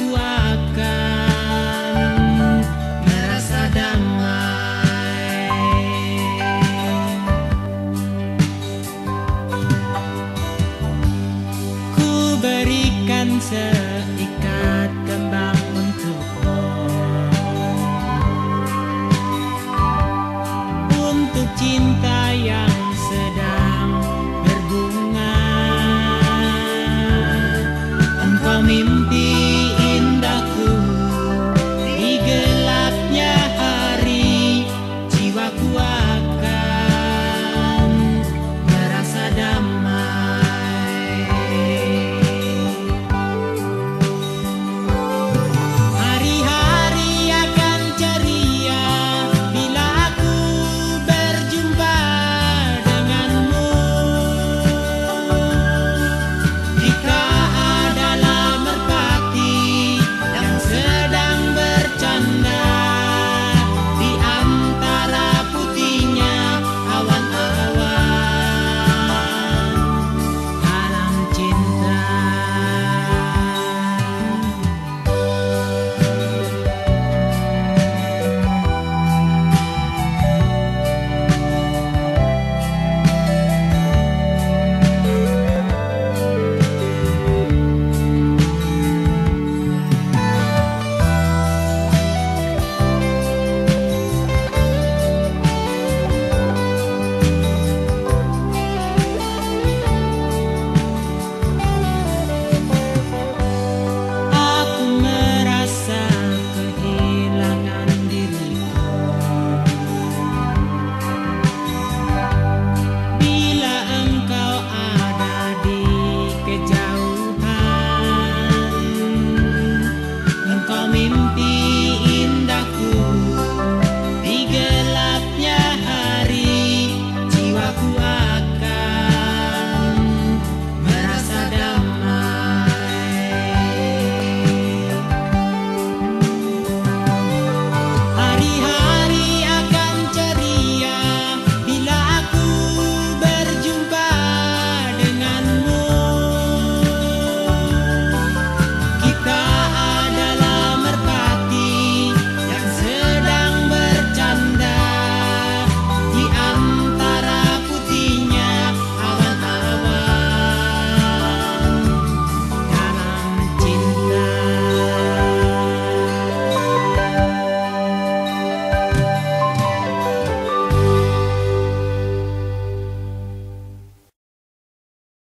jiwaku akan merasa damai. Ku berikan seikat kembali aku